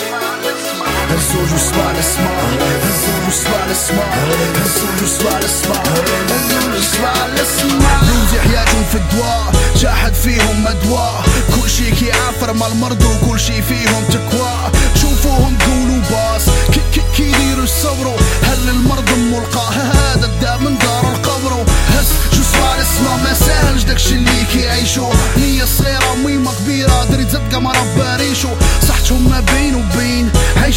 السما هزوا الجسمة للسما هزوا الجسمة للسما هزوا الجسمة للسما نوزي حياتهم في الدواء شاحد فيهم مدواء كل شي كيعافر مع المرض وكل شي فيهم تكوى شوفوهم تقولوا باص كي كي كي يديروا الصبروا هل المرض ملقى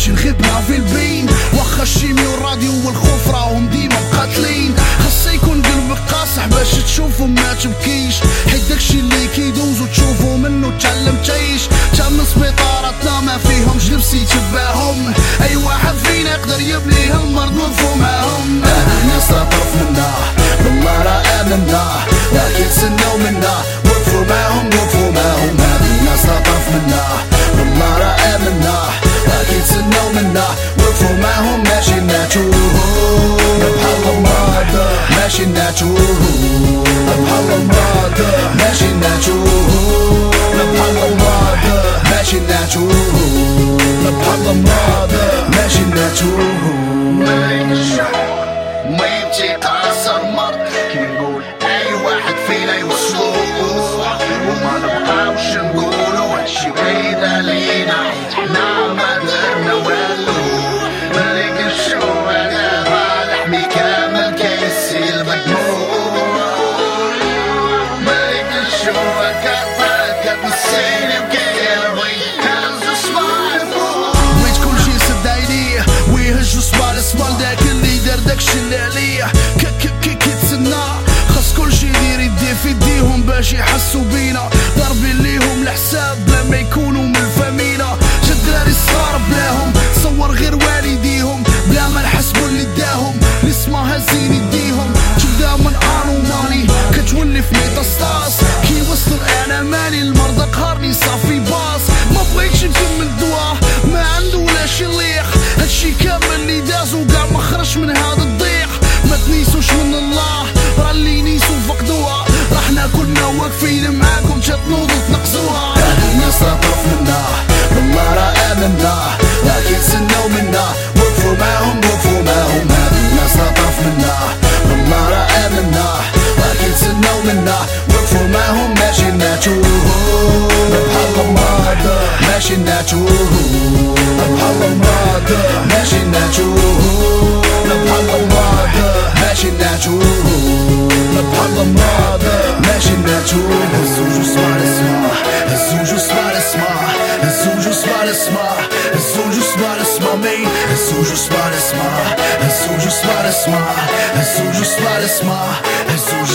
عايشين غبنا في البين. واخا الشيمي والراديو والخوف راهم ديما مقاتلين خاص يكون قلبك قاصح باش تشوفهم ما تبكيش. حيت داكشي اللي كيدوز وتشوفو منه تعلم تعيش. تم سبيطاراتنا ما فيهمش لبس يتباهم أي واحد فينا يقدر يبني هالمرض وفهمهم الناس راه طرف منا بالله راه امنا لكن تسناو منا وقفوا معهم ماشي ناتوه بحال المرض ماشي ناتوه بحال المرض ماشي ناتوه بحال المرض ماشي ناتوه بحال المرض ماشي ناتوه ما يبكي قاص المرض كي نقول اي باش يحسوا خرج من هذا الضيق ما تنيسوش من الله؟ راه اللي نيسو فقدوها راح كلنا واقفين معاكم تنوضوا تنقصوها الناس راه منا بالله راه آمنا. لكن تسناو منا وقفوا معاهم وقفوا معاهم. هاد الناس راه منا بالله راه آمنا. لكن تسناو منا وقفوا معاهم ماشي ناتوه بحال ماشي ناتوه Upon my mother Imagine-toi Elle songe au soir, le soir Elle songe